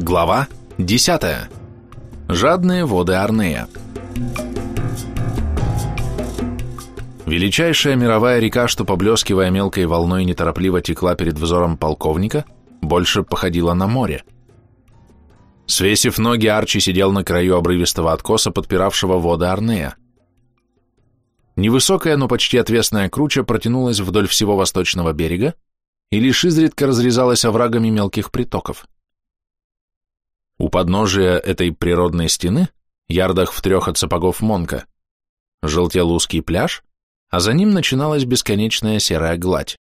Глава 10. Жадные воды Арнея. Величайшая мировая река, что поблескивая мелкой волной неторопливо текла перед взором полковника, больше походила на море. Свесив ноги, Арчи сидел на краю обрывистого откоса, подпиравшего воды Арнея. Невысокая, но почти отвесная круча протянулась вдоль всего восточного берега и лишь изредка разрезалась оврагами мелких притоков. У подножия этой природной стены, ярдах в трех от сапогов Монка, желтел узкий пляж, а за ним начиналась бесконечная серая гладь.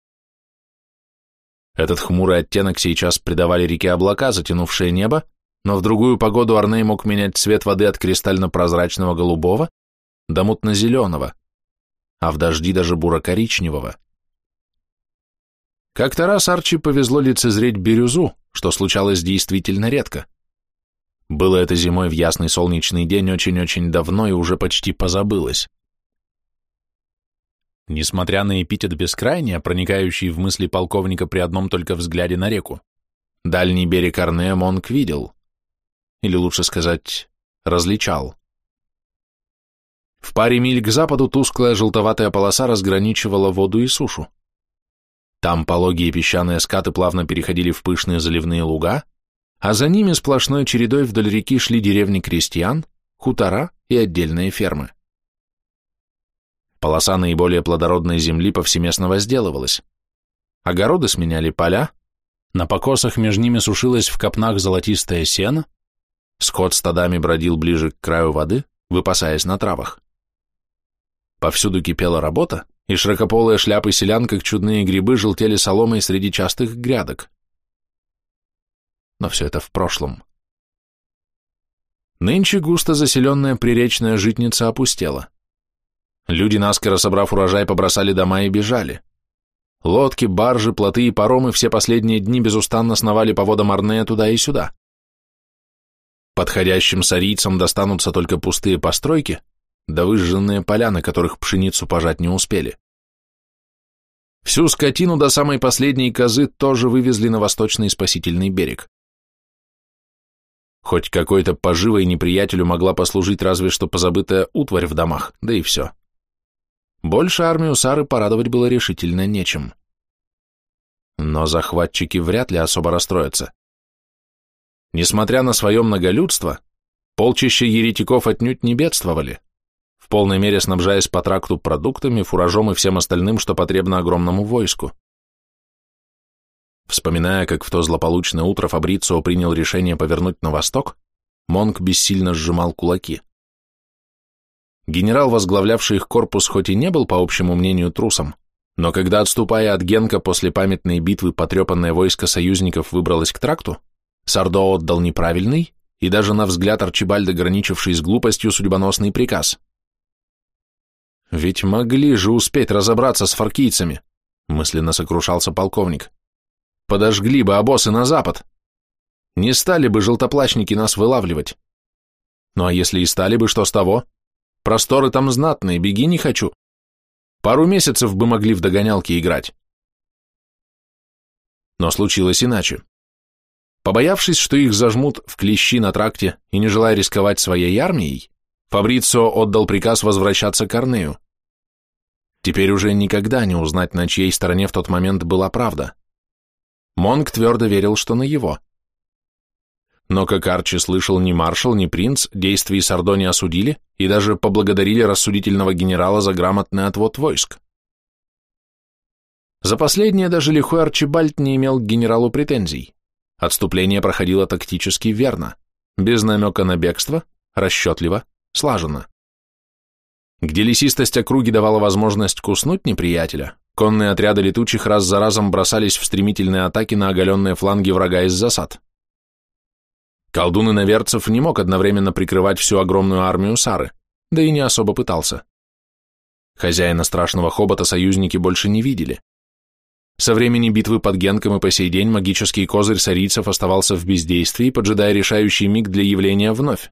Этот хмурый оттенок сейчас придавали реке облака, затянувшие небо, но в другую погоду Арней мог менять цвет воды от кристально-прозрачного голубого до мутно-зеленого, а в дожди даже буро-коричневого. Как-то раз Арчи повезло лицезреть бирюзу, что случалось действительно редко. Было это зимой в ясный солнечный день очень-очень давно и уже почти позабылось. Несмотря на эпитет бескрайния, проникающий в мысли полковника при одном только взгляде на реку, дальний берег Арне Монк видел или лучше сказать, различал. В паре миль к западу тусклая желтоватая полоса разграничивала воду и сушу. Там пологие песчаные скаты плавно переходили в пышные заливные луга, а за ними сплошной чередой вдоль реки шли деревни крестьян, хутора и отдельные фермы. Полоса наиболее плодородной земли повсеместно возделывалась. Огороды сменяли поля, на покосах между ними сушилось в копнах золотистое сено, Скот стадами бродил ближе к краю воды, выпасаясь на травах. Повсюду кипела работа, и широкополые шляпы селян, как чудные грибы, желтели соломой среди частых грядок. Но все это в прошлом. Нынче густо заселенная приречная житница опустела. Люди, наскоро собрав урожай, побросали дома и бежали. Лодки, баржи, плоты и паромы все последние дни безустанно сновали по водам Арнея туда и сюда. Подходящим сарийцам достанутся только пустые постройки, да выжженные поля, на которых пшеницу пожать не успели. Всю скотину до самой последней козы тоже вывезли на восточный спасительный берег. Хоть какой-то поживой неприятелю могла послужить разве что позабытая утварь в домах, да и все. Больше армию Сары порадовать было решительно нечем. Но захватчики вряд ли особо расстроятся. Несмотря на свое многолюдство, полчища еретиков отнюдь не бедствовали, в полной мере снабжаясь по тракту продуктами, фуражом и всем остальным, что потребно огромному войску. Вспоминая, как в то злополучное утро Фабрицио принял решение повернуть на восток, Монк бессильно сжимал кулаки. Генерал, возглавлявший их корпус, хоть и не был, по общему мнению, трусом, но когда, отступая от Генка после памятной битвы, потрепанное войско союзников выбралось к тракту, Сардо отдал неправильный и даже на взгляд Арчибальда, граничивший с глупостью, судьбоносный приказ. «Ведь могли же успеть разобраться с фаркийцами», мысленно сокрушался полковник. «Подожгли бы обосы на запад. Не стали бы желтоплачники нас вылавливать. Ну а если и стали бы, что с того? Просторы там знатные, беги не хочу. Пару месяцев бы могли в догонялки играть». Но случилось иначе. Побоявшись, что их зажмут в клещи на тракте и не желая рисковать своей армией, Фабрицио отдал приказ возвращаться к Арнею. Теперь уже никогда не узнать, на чьей стороне в тот момент была правда. Монг твердо верил, что на его. Но, как Арчи слышал, ни маршал, ни принц действий Сардо не осудили и даже поблагодарили рассудительного генерала за грамотный отвод войск. За последнее даже лихой Арчибальд не имел к генералу претензий. Отступление проходило тактически верно, без намека на бегство, расчетливо, слаженно. Где лесистость округи давала возможность куснуть неприятеля, конные отряды летучих раз за разом бросались в стремительные атаки на оголенные фланги врага из засад. Колдун иноверцев не мог одновременно прикрывать всю огромную армию Сары, да и не особо пытался. Хозяина страшного хобота союзники больше не видели. Со времени битвы под Генком и по сей день магический козырь сарийцев оставался в бездействии, поджидая решающий миг для явления вновь.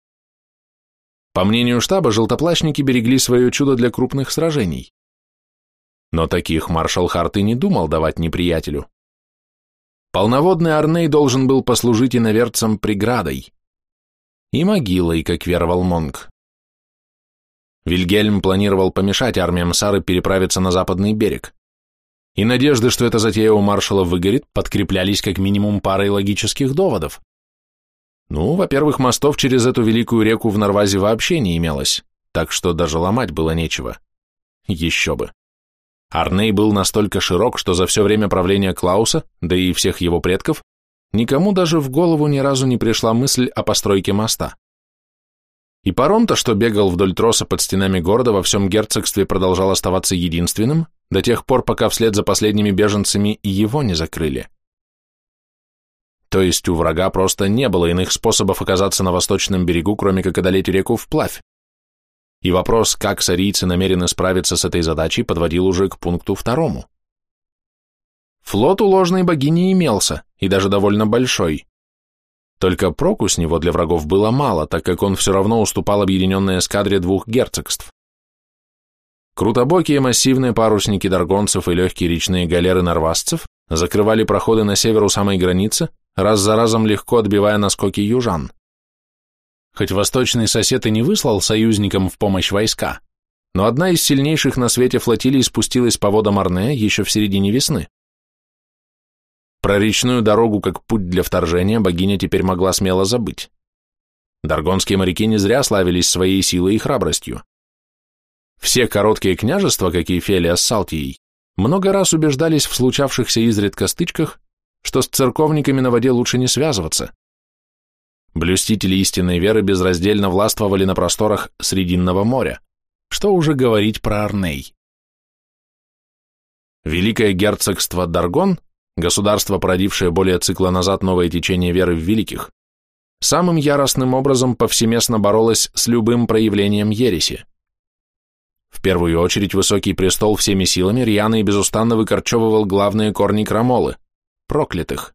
По мнению штаба, желтоплащники берегли свое чудо для крупных сражений. Но таких маршал Харт и не думал давать неприятелю. полноводный Арней должен был послужить иноверцам преградой и могилой, как веровал Монг. Вильгельм планировал помешать армиям Сары переправиться на западный берег. И надежды, что эта затея у маршала выгорит, подкреплялись как минимум парой логических доводов. Ну, во-первых, мостов через эту великую реку в Норвазе вообще не имелось, так что даже ломать было нечего. Еще бы. Арней был настолько широк, что за все время правления Клауса, да и всех его предков, никому даже в голову ни разу не пришла мысль о постройке моста. И паром-то, что бегал вдоль троса под стенами города, во всем герцогстве продолжал оставаться единственным, до тех пор, пока вслед за последними беженцами и его не закрыли. То есть у врага просто не было иных способов оказаться на восточном берегу, кроме как одолеть реку вплавь. И вопрос, как сарийцы намерены справиться с этой задачей, подводил уже к пункту второму. Флот у ложной богини имелся, и даже довольно большой. Только проку с него для врагов было мало, так как он все равно уступал объединенной эскадре двух герцогств. Крутобокие массивные парусники даргонцев и легкие речные галеры норвасцев закрывали проходы на север у самой границы, раз за разом легко отбивая наскоки южан. Хоть восточный сосед и не выслал союзникам в помощь войска, но одна из сильнейших на свете флотилий спустилась по водам Арне еще в середине весны. Про речную дорогу как путь для вторжения богиня теперь могла смело забыть. Даргонские моряки не зря славились своей силой и храбростью. Все короткие княжества, какие Фелия с Салтией, много раз убеждались в случавшихся изредка стычках, что с церковниками на воде лучше не связываться. Блюстители истинной веры безраздельно властвовали на просторах Срединного моря. Что уже говорить про Арней? Великое герцогство Даргон, государство, породившее более цикла назад новое течение веры в великих, самым яростным образом повсеместно боролось с любым проявлением ереси. В первую очередь высокий престол всеми силами рьяно и безустанно выкорчевывал главные корни крамолы, проклятых,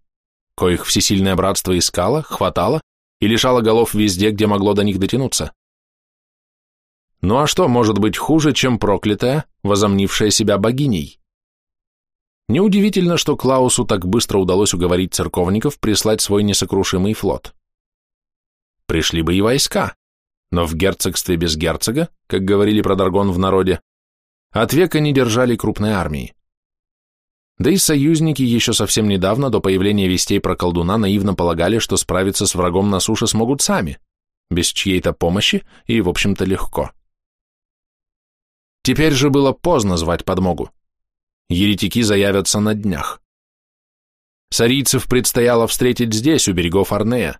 коих всесильное братство искало, хватало и лишала голов везде, где могло до них дотянуться. Ну а что может быть хуже, чем проклятая, возомнившая себя богиней? Неудивительно, что Клаусу так быстро удалось уговорить церковников прислать свой несокрушимый флот. Пришли бы и войска, но в герцогстве без герцога, как говорили про Даргон в народе, от века не держали крупной армии. Да и союзники еще совсем недавно, до появления вестей про колдуна, наивно полагали, что справиться с врагом на суше смогут сами, без чьей-то помощи и, в общем-то, легко. Теперь же было поздно звать подмогу. Еретики заявятся на днях. Сарийцев предстояло встретить здесь, у берегов Арнея.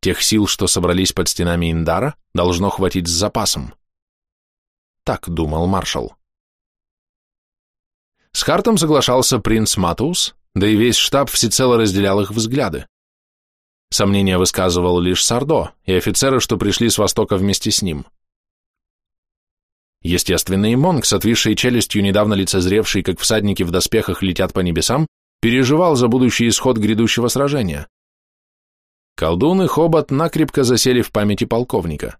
Тех сил, что собрались под стенами Индара, должно хватить с запасом. Так думал маршал. С Хартом соглашался принц Матус, да и весь штаб всецело разделял их взгляды. Сомнения высказывал лишь Сардо и офицеры, что пришли с востока вместе с ним. Естественно, и Монг, с отвисшей челюстью, недавно лицезревший, как всадники в доспехах летят по небесам, переживал за будущий исход грядущего сражения. Колдун и Хобот накрепко засели в памяти полковника.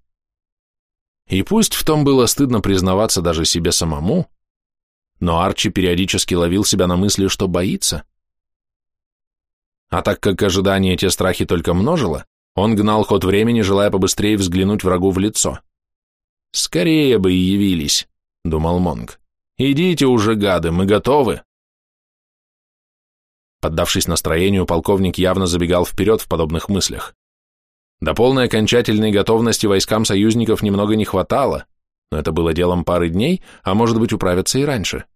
И пусть в том было стыдно признаваться даже себе самому, но Арчи периодически ловил себя на мысли, что боится. А так как ожидание те страхи только множило, он гнал ход времени, желая побыстрее взглянуть врагу в лицо. «Скорее бы и явились», — думал Монг. «Идите уже, гады, мы готовы». Поддавшись настроению, полковник явно забегал вперед в подобных мыслях. До полной окончательной готовности войскам союзников немного не хватало, но это было делом пары дней, а может быть управиться и раньше.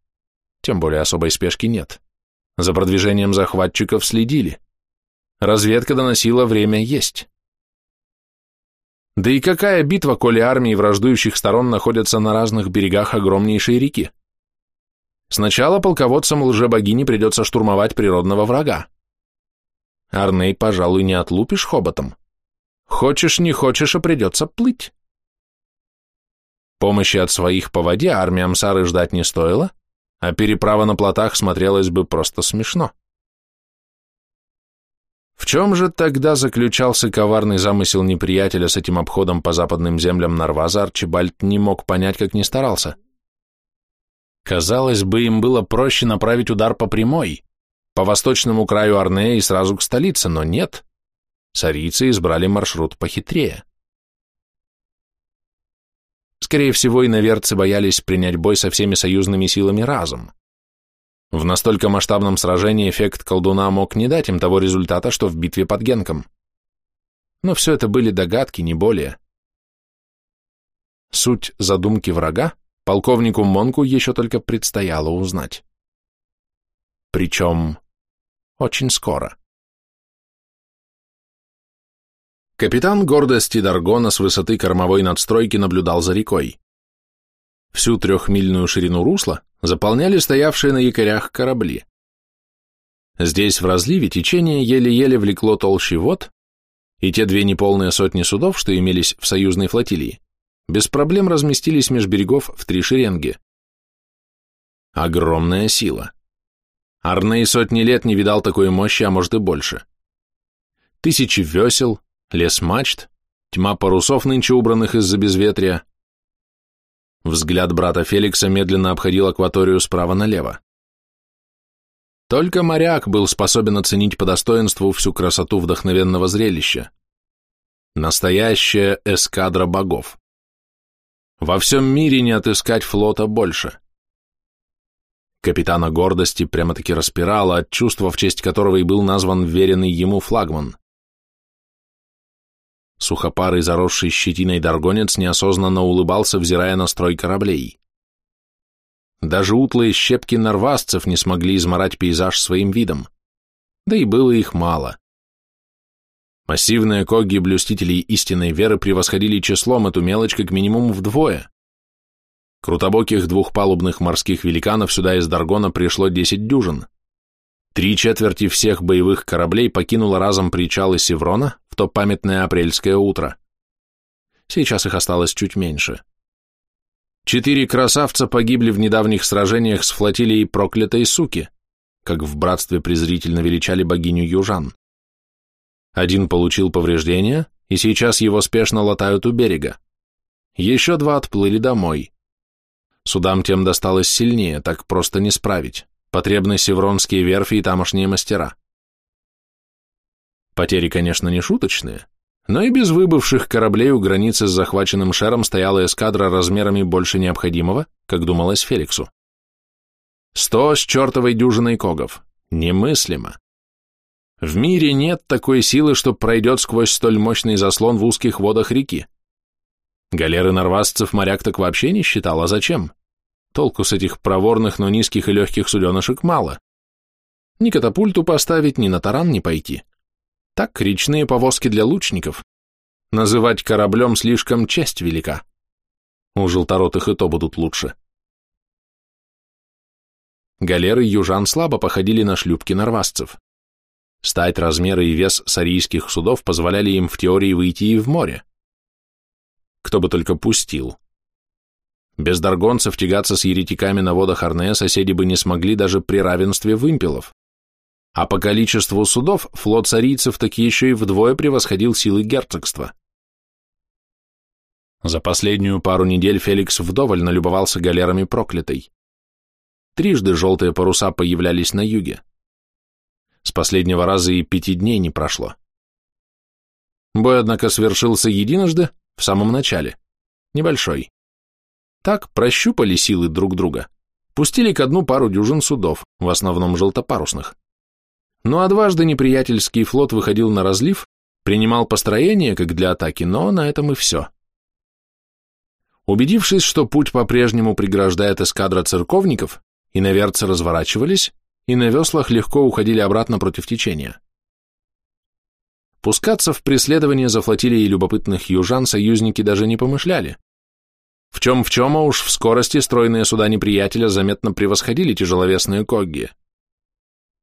Тем более особой спешки нет. За продвижением захватчиков следили. Разведка доносила время есть. Да и какая битва, коли армии враждующих сторон находятся на разных берегах огромнейшей реки? Сначала полководцам лжебогини придется штурмовать природного врага. Арней, пожалуй, не отлупишь хоботом. Хочешь, не хочешь, а придется плыть. Помощи от своих по воде армиям Сары ждать не стоило, а переправа на плотах смотрелась бы просто смешно. В чем же тогда заключался коварный замысел неприятеля с этим обходом по западным землям Нарваза, Арчибальд не мог понять, как ни старался. Казалось бы, им было проще направить удар по прямой, по восточному краю Арнея и сразу к столице, но нет. Сарийцы избрали маршрут похитрее. Скорее всего, иноверцы боялись принять бой со всеми союзными силами разом. В настолько масштабном сражении эффект колдуна мог не дать им того результата, что в битве под Генком. Но все это были догадки, не более. Суть задумки врага полковнику Монку еще только предстояло узнать. Причем очень скоро. Капитан гордости Даргона с высоты кормовой надстройки наблюдал за рекой. Всю трехмильную ширину русла заполняли стоявшие на якорях корабли. Здесь в разливе течение еле-еле влекло толще вод, и те две неполные сотни судов, что имелись в союзной флотилии, без проблем разместились меж берегов в три шеренги. Огромная сила. Арней сотни лет не видал такой мощи, а может и больше. Тысячи весел, лес мачт, тьма парусов, нынче убранных из-за безветрия. Взгляд брата Феликса медленно обходил акваторию справа налево. Только моряк был способен оценить по достоинству всю красоту вдохновенного зрелища. Настоящая эскадра богов. Во всем мире не отыскать флота больше. Капитана гордости прямо-таки распирало от чувства, в честь которого и был назван веренный ему флагман. Сухопарый, заросший щетиной даргонец неосознанно улыбался, взирая на строй кораблей. Даже утлые щепки нарвасцев не смогли изморать пейзаж своим видом. Да и было их мало. Массивные коги блюстителей истинной веры превосходили числом эту мелочь как минимум вдвое. Крутобоких двухпалубных морских великанов сюда из Даргона пришло десять дюжин. Три четверти всех боевых кораблей покинуло разом причалы Севрона то памятное апрельское утро. Сейчас их осталось чуть меньше. Четыре красавца погибли в недавних сражениях с флотилией проклятой суки, как в братстве презрительно величали богиню южан. Один получил повреждения, и сейчас его спешно латают у берега. Еще два отплыли домой. Судам тем досталось сильнее, так просто не справить потребны севронские верфи и тамошние мастера. Потери, конечно, не шуточные, но и без выбывших кораблей у границы с захваченным шером стояла эскадра размерами больше необходимого, как думалось Феликсу. Сто с чертовой дюжиной когов. Немыслимо. В мире нет такой силы, что пройдет сквозь столь мощный заслон в узких водах реки. Галеры норвасцев моряк так вообще не считал, а зачем? Толку с этих проворных, но низких и легких суденышек мало. Ни катапульту поставить, ни на таран не пойти. Так, речные повозки для лучников. Называть кораблем слишком честь велика. У желторотых и то будут лучше. Галеры южан слабо походили на шлюпки норвасцев. Стать, размеры и вес сарийских судов позволяли им в теории выйти и в море. Кто бы только пустил. Без даргонцев тягаться с еретиками на водах Арнея соседи бы не смогли даже при равенстве вымпелов. А по количеству судов флот царийцев таки еще и вдвое превосходил силы герцогства. За последнюю пару недель Феликс вдоволь налюбовался галерами проклятой. Трижды желтые паруса появлялись на юге. С последнего раза и пяти дней не прошло. Бой, однако, свершился единожды, в самом начале. Небольшой. Так прощупали силы друг друга, пустили ко дну пару дюжин судов, в основном желтопарусных. Ну а дважды неприятельский флот выходил на разлив, принимал построение, как для атаки, но на этом и все. Убедившись, что путь по-прежнему преграждает эскадра церковников, иноверцы разворачивались и на веслах легко уходили обратно против течения. Пускаться в преследование за флотилией любопытных южан союзники даже не помышляли. В чем в чем, а уж в скорости стройные суда неприятеля заметно превосходили тяжеловесные когги.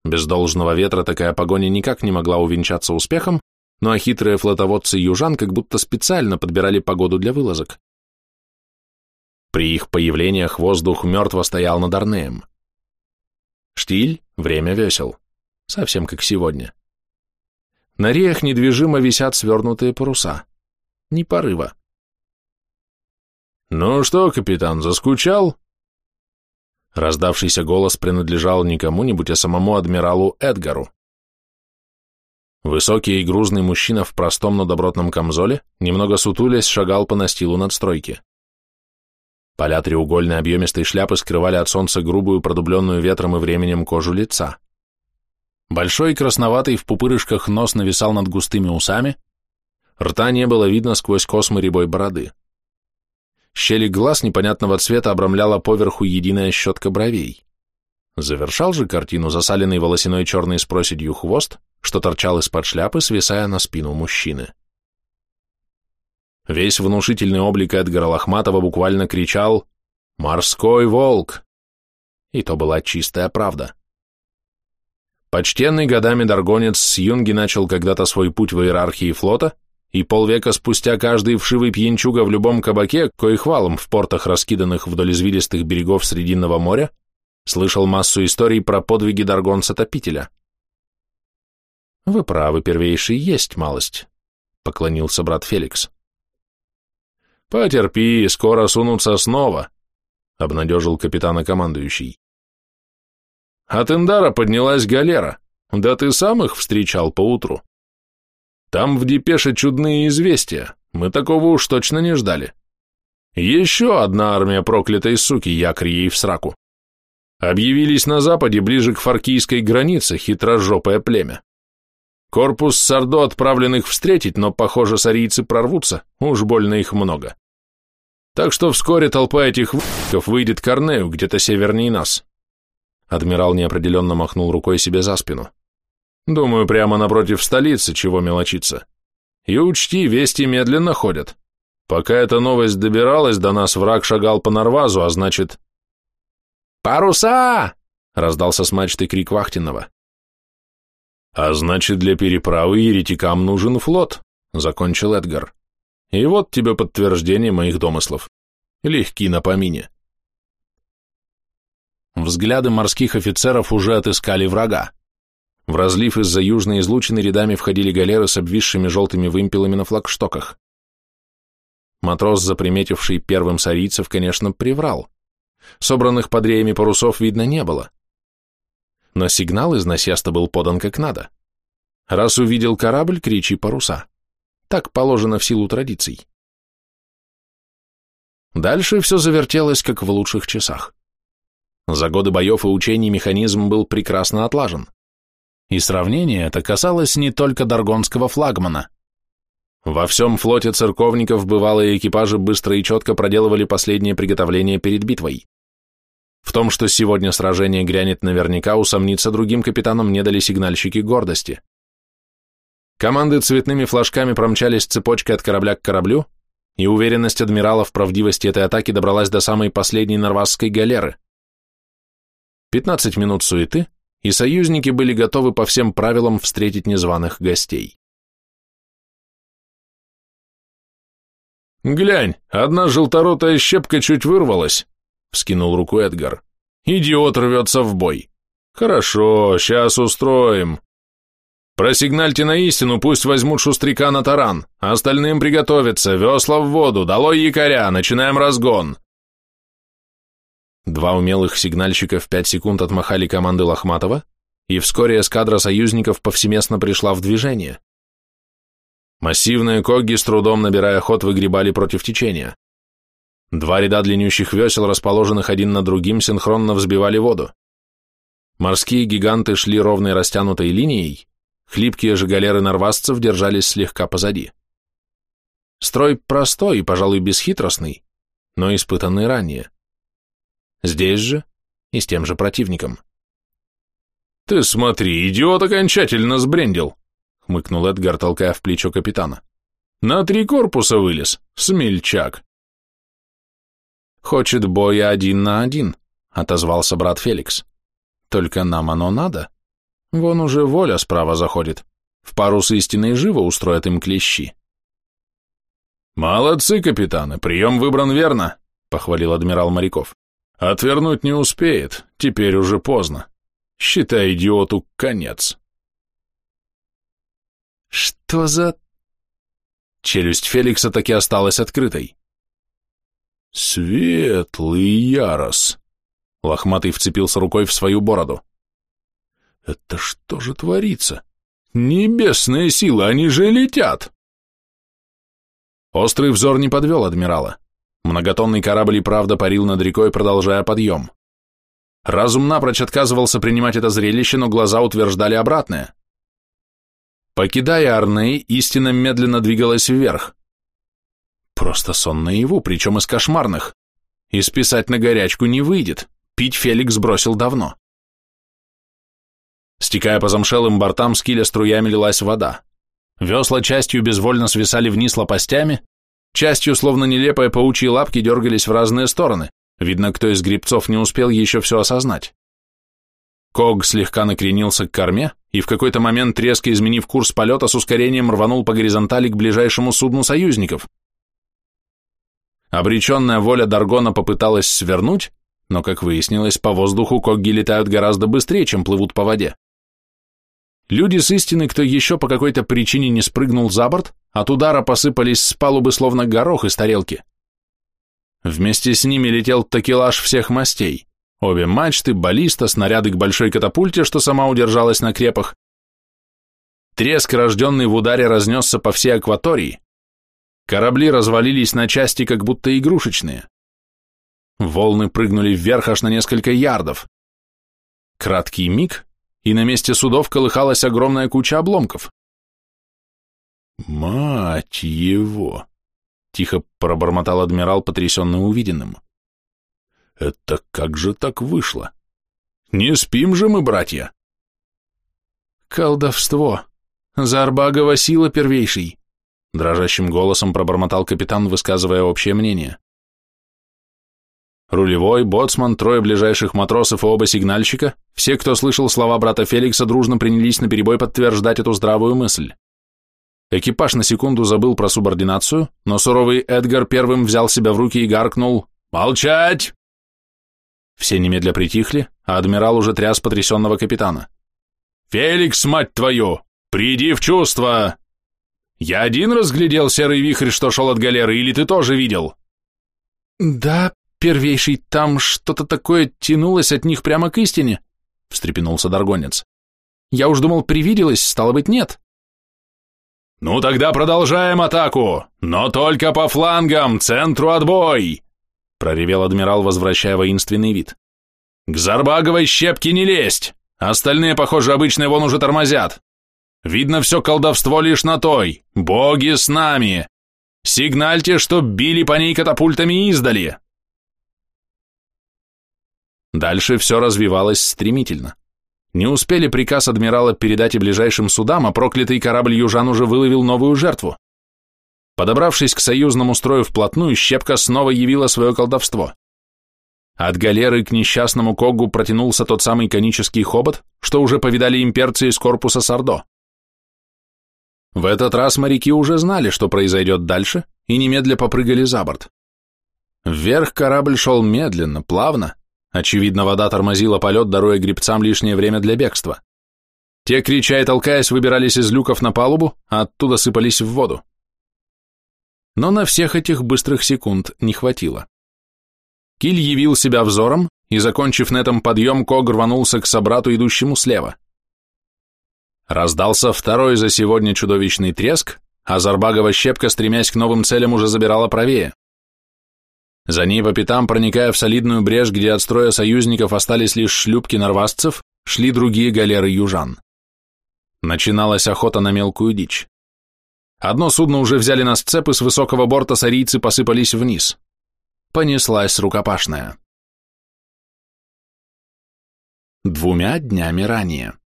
Без должного ветра такая погоня никак не могла увенчаться успехом, ну а хитрые флотоводцы южан как будто специально подбирали погоду для вылазок. При их появлениях воздух мертво стоял над Арнеем. Штиль, время весел. Совсем как сегодня. На реях недвижимо висят свернутые паруса. Ни порыва. «Ну что, капитан, заскучал?» Раздавшийся голос принадлежал не кому-нибудь, а самому адмиралу Эдгару. Высокий и грузный мужчина в простом, но добротном камзоле, немного сутулясь, шагал по настилу надстройки. Поля треугольной объемистой шляпы скрывали от солнца грубую, продубленную ветром и временем кожу лица. Большой красноватый в пупырышках нос нависал над густыми усами, рта не было видно сквозь космы рябой бороды. Щели глаз непонятного цвета обрамляла поверху единая щетка бровей. Завершал же картину засаленный волосяной черный с проседью хвост, что торчал из-под шляпы, свисая на спину мужчины. Весь внушительный облик Эдгара Лохматова буквально кричал «Морской волк!» И то была чистая правда. Почтенный годами Даргонец с юнги начал когда-то свой путь в иерархии флота, и полвека спустя каждый вшивый пьянчуга в любом кабаке, коих валом в портах, раскиданных вдоль извилистых берегов Срединного моря, слышал массу историй про подвиги Даргонца-топителя. «Вы правы, первейший, есть малость», — поклонился брат Феликс. «Потерпи, скоро сунутся снова», — обнадежил капитана командующий. От Индара поднялась галера, да ты сам их встречал поутру. Там в депеше чудные известия, мы такого уж точно не ждали. Еще одна армия проклятой суки, якорь ей в сраку. Объявились на западе, ближе к фаркийской границе, хитрожопое племя. Корпус Сардо отправленных встретить, но, похоже, сарийцы прорвутся, уж больно их много. Так что вскоре толпа этих в***ков выйдет к Арнею, где-то севернее нас. Адмирал неопределенно махнул рукой себе за спину. Думаю, прямо напротив столицы, чего мелочиться. И учти, вести медленно ходят. Пока эта новость добиралась, до нас враг шагал по Нарвазу, а значит... «Паруса!» — раздался с крик Вахтинова. «А значит, для переправы еретикам нужен флот», — закончил Эдгар. «И вот тебе подтверждение моих домыслов. Легки на помине». Взгляды морских офицеров уже отыскали врага. В разлив из-за южной излучины рядами входили галеры с обвисшими желтыми вымпелами на флагштоках. Матрос, заприметивший первым сарийцев, конечно, приврал. Собранных под реями парусов видно не было но сигнал из насеста был подан как надо. Раз увидел корабль, кричи паруса. Так положено в силу традиций. Дальше все завертелось, как в лучших часах. За годы боев и учений механизм был прекрасно отлажен. И сравнение это касалось не только даргонского флагмана. Во всем флоте церковников бывалые экипажи быстро и четко проделывали последние приготовления перед битвой. В том, что сегодня сражение грянет наверняка, усомниться другим капитанам не дали сигнальщики гордости. Команды цветными флажками промчались цепочкой от корабля к кораблю, и уверенность адмирала в правдивости этой атаки добралась до самой последней норвасской галеры. 15 минут суеты, и союзники были готовы по всем правилам встретить незваных гостей. «Глянь, одна желторотая щепка чуть вырвалась», вскинул руку Эдгар. «Идиот рвется в бой. Хорошо, сейчас устроим. Просигнальте на истину, пусть возьмут шустряка на таран, остальным приготовиться, весла в воду, долой якоря, начинаем разгон». Два умелых сигнальщика в пять секунд отмахали команды Лохматова, и вскоре эскадра союзников повсеместно пришла в движение. Массивные коги, с трудом набирая ход, выгребали против течения. Два ряда длиннющих весел, расположенных один над другим, синхронно взбивали воду. Морские гиганты шли ровной растянутой линией, хлипкие же галеры норвасцев держались слегка позади. Строй простой и, пожалуй, бесхитростный, но испытанный ранее. Здесь же и с тем же противником. «Ты смотри, идиот окончательно сбрендил!» — хмыкнул Эдгар, толкая в плечо капитана. «На три корпуса вылез, смельчак!» «Хочет боя один на один», — отозвался брат Феликс. «Только нам оно надо. Вон уже воля справа заходит. В пару с истиной живо устроят им клещи». «Молодцы, капитаны, прием выбран верно», — похвалил адмирал Моряков. «Отвернуть не успеет, теперь уже поздно. Считай идиоту конец». «Что за...» Челюсть Феликса таки осталась открытой. «Светлый ярос!» Лохматый вцепился рукой в свою бороду. Это что же творится? Небесные силы, они же летят! Острый взор не подвел адмирала. Многотонный корабль и правда парил над рекой, продолжая подъем. Разум напрочь отказывался принимать это зрелище, но глаза утверждали обратное. Покидая Арней, истина медленно двигалась вверх. Просто сон наяву, причем из кошмарных. И списать на горячку не выйдет, пить Феликс бросил давно. Стекая по замшелым бортам, с киля струями лилась вода. Весла частью безвольно свисали вниз лопастями, частью, словно нелепые паучьи лапки, дергались в разные стороны. Видно, кто из грибцов не успел еще все осознать. Ког слегка накренился к корме и в какой-то момент, резко изменив курс полета, с ускорением рванул по горизонтали к ближайшему судну союзников. Обреченная воля Даргона попыталась свернуть, но, как выяснилось, по воздуху когги летают гораздо быстрее, чем плывут по воде. Люди с истины, кто еще по какой-то причине не спрыгнул за борт, от удара посыпались с палубы словно горох из тарелки. Вместе с ними летел такелаж всех мастей. Обе мачты, баллиста, снаряды к большой катапульте, что сама удержалась на крепах. Треск, рожденный в ударе, разнесся по всей акватории. Корабли развалились на части, как будто игрушечные. Волны прыгнули вверх аж на несколько ярдов. Краткий миг, и на месте судов колыхалась огромная куча обломков. «Мать его!» — тихо пробормотал адмирал, потрясенный увиденным. «Это как же так вышло? Не спим же мы, братья!» «Колдовство! Зарбагова сила первейший!» — дрожащим голосом пробормотал капитан, высказывая общее мнение. Рулевой, боцман, трое ближайших матросов и оба сигнальщика, все, кто слышал слова брата Феликса, дружно принялись на перебой подтверждать эту здравую мысль. Экипаж на секунду забыл про субординацию, но суровый Эдгар первым взял себя в руки и гаркнул «Молчать!». Все немедля притихли, а адмирал уже тряс потрясенного капитана. «Феликс, мать твою! Приди в чувство! Я один разглядел серый вихрь, что шел от галеры, или ты тоже видел?» «Да, первейший, там что-то такое тянулось от них прямо к истине», — встрепенулся Даргонец. «Я уж думал, привиделось, стало быть, нет». «Ну тогда продолжаем атаку, но только по флангам, центру отбой!» — проревел адмирал, возвращая воинственный вид. «К Зарбаговой щепке не лезть! Остальные, похоже, обычные вон уже тормозят. Видно, все колдовство лишь на той. Боги с нами! Сигнальте, что били по ней катапультами издали!» Дальше все развивалось стремительно. Не успели приказ адмирала передать и ближайшим судам, а проклятый корабль южан уже выловил новую жертву. Подобравшись к союзному строю вплотную, Щепка снова явила свое колдовство. От галеры к несчастному Когу протянулся тот самый конический хобот, что уже повидали имперцы из корпуса Сардо. В этот раз моряки уже знали, что произойдет дальше, и немедля попрыгали за борт. Вверх корабль шел медленно, плавно, Очевидно, вода тормозила полет, даруя гребцам лишнее время для бегства. Те, крича и толкаясь, выбирались из люков на палубу, а оттуда сыпались в воду. Но на всех этих быстрых секунд не хватило. Киль явил себя взором, и, закончив на этом подъем, Ког рванулся к собрату, идущему слева. Раздался второй за сегодня чудовищный треск, а Зарбагова щепка, стремясь к новым целям, уже забирала правее. За ней по пятам, проникая в солидную брешь, где от строя союзников остались лишь шлюпки норвасцев, шли другие галеры южан. Начиналась охота на мелкую дичь. Одно судно уже взяли на сцепы, с высокого борта сарийцы посыпались вниз. Понеслась рукопашная. Двумя днями ранее.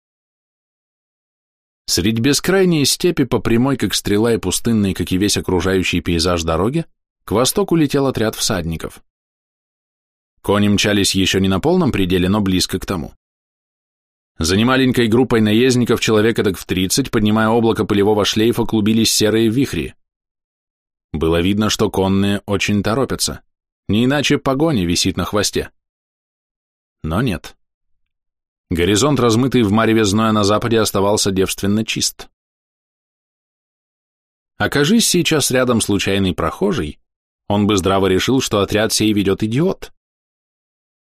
Средь бескрайней степи по прямой, как стрела, и пустынной, как и весь окружающий пейзаж дороги, к востоку летел отряд всадников. Кони мчались еще не на полном пределе, но близко к тому. За немаленькой группой наездников человек так в тридцать, поднимая облако пылевого шлейфа, клубились серые вихри. Было видно, что конные очень торопятся, не иначе погоня висит на хвосте. Но нет. Горизонт, размытый в мареве зноя на западе, оставался девственно чист. Окажись сейчас рядом случайный прохожий, он бы здраво решил, что отряд сей ведет идиот.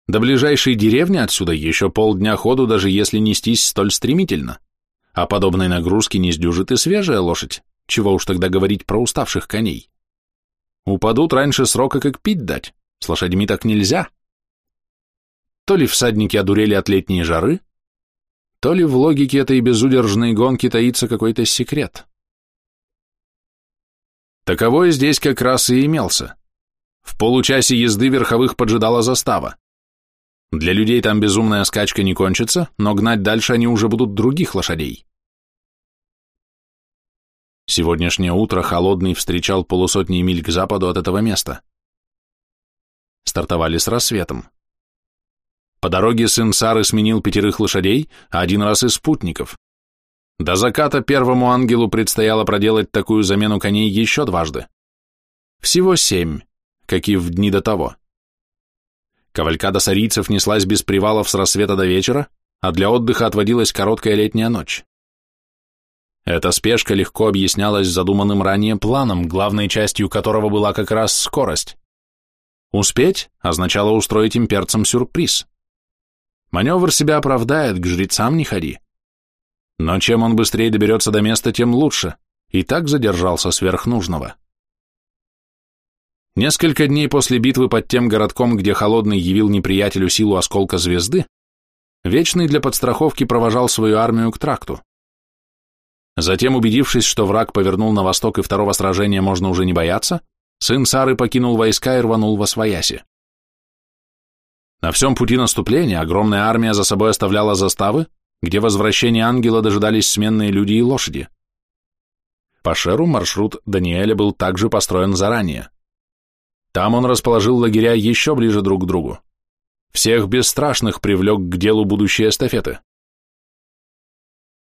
До ближайшей деревни отсюда еще полдня ходу, даже если нестись столь стремительно. А подобной нагрузки не сдюжит и свежая лошадь, чего уж тогда говорить про уставших коней. Упадут раньше срока, как пить дать, с лошадьми так нельзя. То ли всадники одурели от летней жары, то ли в логике этой безудержной гонки таится какой-то секрет. Таковой здесь как раз и имелся. В получасе езды верховых поджидала застава. Для людей там безумная скачка не кончится, но гнать дальше они уже будут других лошадей. Сегодняшнее утро холодный встречал полусотни миль к западу от этого места. Стартовали с рассветом. По дороге сын Сары сменил пятерых лошадей, а один раз и спутников. До заката первому ангелу предстояло проделать такую замену коней еще дважды. Всего семь, как и в дни до того. Кавалькада сарийцев неслась без привалов с рассвета до вечера, а для отдыха отводилась короткая летняя ночь. Эта спешка легко объяснялась задуманным ранее планом, главной частью которого была как раз скорость. Успеть означало устроить имперцам сюрприз. Маневр себя оправдает, к жрецам не ходи. Но чем он быстрее доберется до места, тем лучше, и так задержался сверх нужного. Несколько дней после битвы под тем городком, где Холодный явил неприятелю силу осколка звезды, Вечный для подстраховки провожал свою армию к тракту. Затем, убедившись, что враг повернул на восток и второго сражения можно уже не бояться, сын Сары покинул войска и рванул во свояси. На всем пути наступления огромная армия за собой оставляла заставы, где возвращение ангела дожидались сменные люди и лошади. По Шеру маршрут Даниэля был также построен заранее. Там он расположил лагеря еще ближе друг к другу. Всех бесстрашных привлек к делу будущей эстафеты.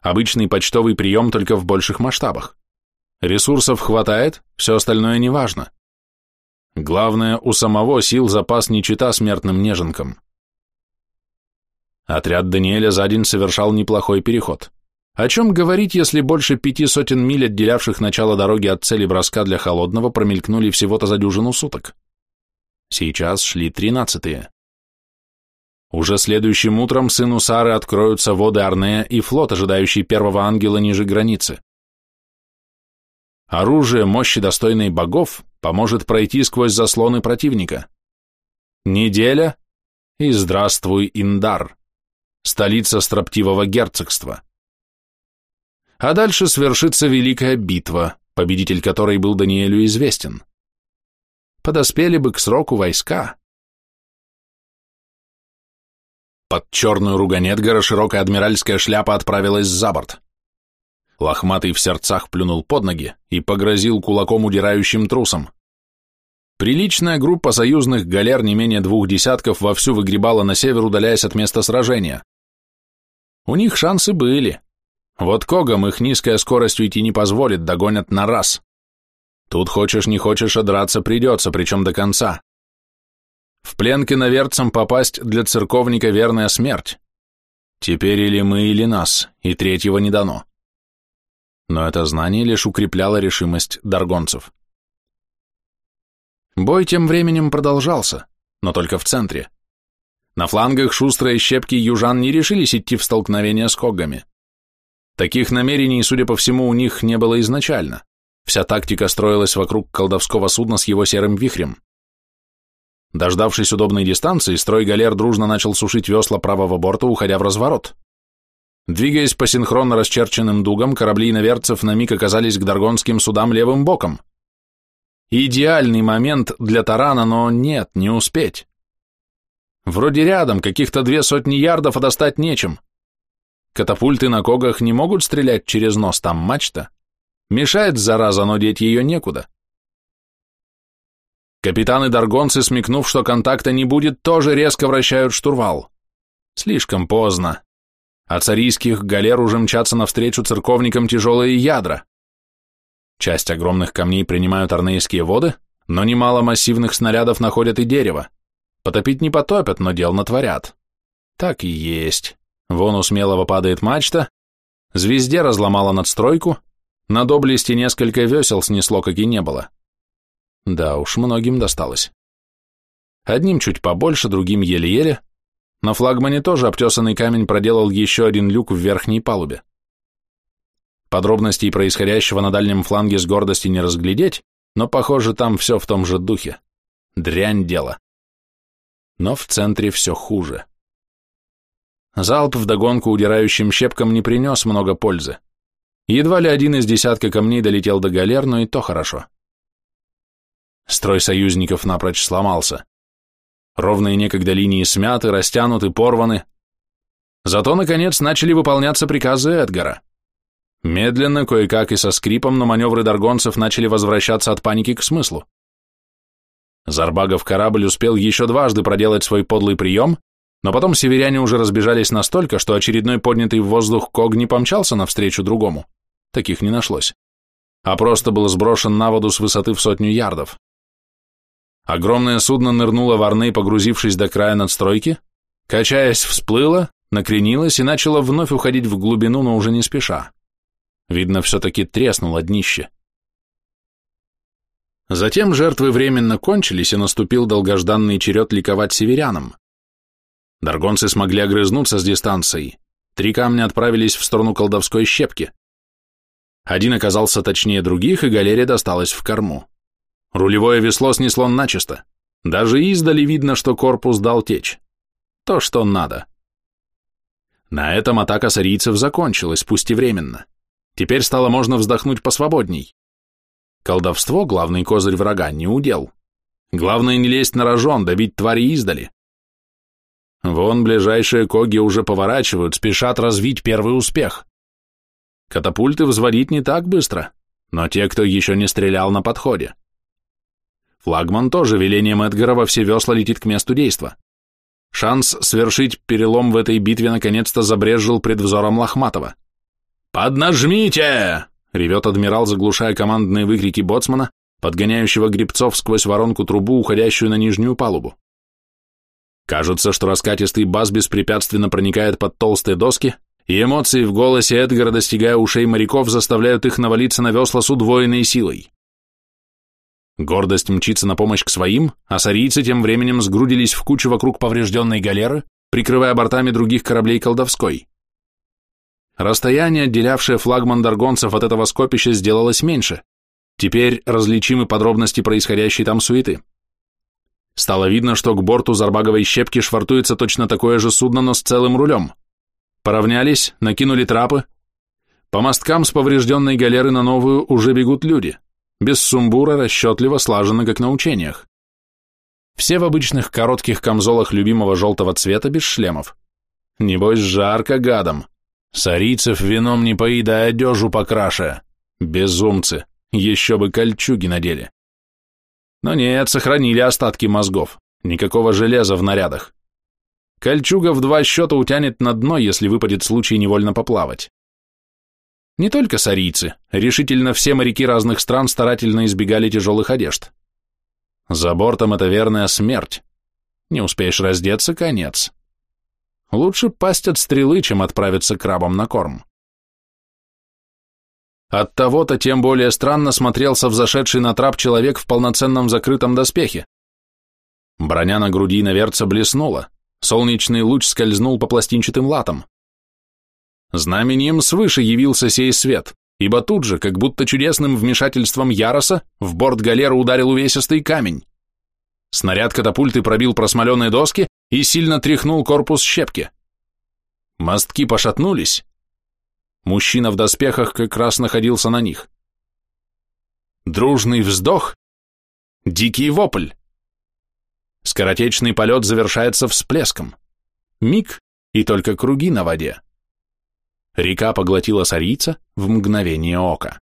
Обычный почтовый прием только в больших масштабах. Ресурсов хватает, все остальное неважно. Главное, у самого сил запас не чита смертным неженкам. Отряд Даниэля за день совершал неплохой переход. О чем говорить, если больше пяти сотен миль, отделявших начало дороги от цели броска для холодного, промелькнули всего-то за дюжину суток? Сейчас шли тринадцатые. Уже следующим утром сыну Сары откроются воды Арнея и флот, ожидающий первого ангела ниже границы. Оружие мощи достойной богов поможет пройти сквозь заслоны противника. Неделя и здравствуй, Индар, столица строптивого герцогства. А дальше свершится великая битва, победитель которой был Даниэлю известен. Подоспели бы к сроку войска. Под черную ругань Эдгара широкая адмиральская шляпа отправилась за борт. Лохматый в сердцах плюнул под ноги и погрозил кулаком удирающим трусом. Приличная группа союзных галер не менее двух десятков вовсю выгребала на север, удаляясь от места сражения. У них шансы были, вот Когам их низкая скорость уйти не позволит, догонят на раз. Тут хочешь не хочешь, а драться придется, причем до конца. В плен к иноверцам попасть для церковника верная смерть. Теперь или мы, или нас, и третьего не дано. Но это знание лишь укрепляло решимость даргонцев. Бой тем временем продолжался, но только в центре. На флангах шустрые щепки южан не решились идти в столкновение с когами. Таких намерений, судя по всему, у них не было изначально. Вся тактика строилась вокруг колдовского судна с его серым вихрем. Дождавшись удобной дистанции, строй галер дружно начал сушить весла правого борта, уходя в разворот. Двигаясь по синхронно расчерченным дугам, корабли иноверцев на миг оказались к даргонским судам левым боком. Идеальный момент для тарана, но нет, не успеть. Вроде рядом, каких-то две сотни ярдов, а достать нечем. Катапульты на когах не могут стрелять через нос, там мачта. Мешает, зараза, но деть ее некуда. Капитаны-даргонцы, смекнув, что контакта не будет, тоже резко вращают штурвал. Слишком поздно. А царийских галер уже мчатся навстречу церковникам тяжелые ядра. Часть огромных камней принимают арнейские воды, но немало массивных снарядов находят и дерево. Потопить не потопят, но дел натворят. Так и есть. Вон у Смелого падает мачта, звезде разломала надстройку, на доблести несколько весел снесло, как и не было. Да уж, многим досталось. Одним чуть побольше, другим еле-еле. На флагмане тоже обтесанный камень проделал еще один люк в верхней палубе. Подробностей происходящего на дальнем фланге с гордости не разглядеть, но, похоже, там все в том же духе. Дрянь дело. Но в центре все хуже. Залп вдогонку удирающим щепкам не принес много пользы. Едва ли один из десятка камней долетел до галер, но и то хорошо. Строй союзников напрочь сломался. Ровные некогда линии смяты, растянуты, порваны. Зато, наконец, начали выполняться приказы Эдгара. Медленно, кое-как и со скрипом, но маневры даргонцев начали возвращаться от паники к смыслу. Зарбагов корабль успел еще дважды проделать свой подлый прием, но потом северяне уже разбежались настолько, что очередной поднятый в воздух Ког не помчался навстречу другому. Таких не нашлось. А просто был сброшен на воду с высоты в сотню ярдов. Огромное судно нырнуло в Арней, погрузившись до края надстройки, качаясь, всплыло, накренилось и начало вновь уходить в глубину, но уже не спеша. Видно, все-таки треснуло днище. Затем жертвы временно кончились, и наступил долгожданный черед ликовать северянам. Даргонцы смогли огрызнуться с дистанцией. Три камня отправились в сторону колдовской щепки. Один оказался точнее других, и галерия досталась в корму. Рулевое весло снесло начисто. Даже издали видно, что корпус дал течь. То, что надо. На этом атака сарийцев закончилась, пусть и временно. Теперь стало можно вздохнуть посвободней. Колдовство, главный козырь врага, не удел. Главное не лезть на рожон, добить твари издали. Вон ближайшие коги уже поворачивают, спешат развить первый успех. Катапульты взводить не так быстро, но те, кто еще не стрелял на подходе. Флагман тоже велением Эдгара во все весла летит к месту действа. Шанс свершить перелом в этой битве наконец-то забрежил пред взором Лохматова. «Поднажмите!» — ревет адмирал, заглушая командные выкрики боцмана, подгоняющего грибцов сквозь воронку трубу, уходящую на нижнюю палубу. Кажется, что раскатистый бас беспрепятственно проникает под толстые доски, и эмоции в голосе Эдгара, достигая ушей моряков, заставляют их навалиться на весла с удвоенной силой. Гордость мчится на помощь к своим, а сарийцы тем временем сгрудились в кучу вокруг поврежденной галеры, прикрывая бортами других кораблей колдовской. Расстояние, отделявшее флагман даргонцев от этого скопища, сделалось меньше. Теперь различимы подробности происходящей там суеты. Стало видно, что к борту Зарбаговой щепки швартуется точно такое же судно, но с целым рулем. Поравнялись, накинули трапы. По мосткам с поврежденной галеры на новую уже бегут люди. Без сумбура, расчетливо, слаженно, как на учениях. Все в обычных коротких камзолах любимого желтого цвета, без шлемов. Небось, жарко гадом. Сарийцев вином не поедай, одежу покраше. Безумцы, еще бы кольчуги надели. Но нет, сохранили остатки мозгов. Никакого железа в нарядах. Кольчуга в два счета утянет на дно, если выпадет случай невольно поплавать. Не только сарийцы, решительно все моряки разных стран старательно избегали тяжелых одежд. За бортом это верная смерть. Не успеешь раздеться — конец. Лучше пасть от стрелы, чем отправиться крабом на корм. От того-то тем более странно смотрелся взошедший на трап человек в полноценном закрытом доспехе. Броня на груди наверца блеснула, солнечный луч скользнул по пластинчатым латам. Знаменем свыше явился сей свет, ибо тут же, как будто чудесным вмешательством Яроса, в борт галеры ударил увесистый камень. Снаряд катапульты пробил просмоленные доски и сильно тряхнул корпус щепки. Мостки пошатнулись. Мужчина в доспехах как раз находился на них. Дружный вздох, дикий вопль. Скоротечный полет завершается всплеском. Миг и только круги на воде. Река поглотила сарийца в мгновение ока.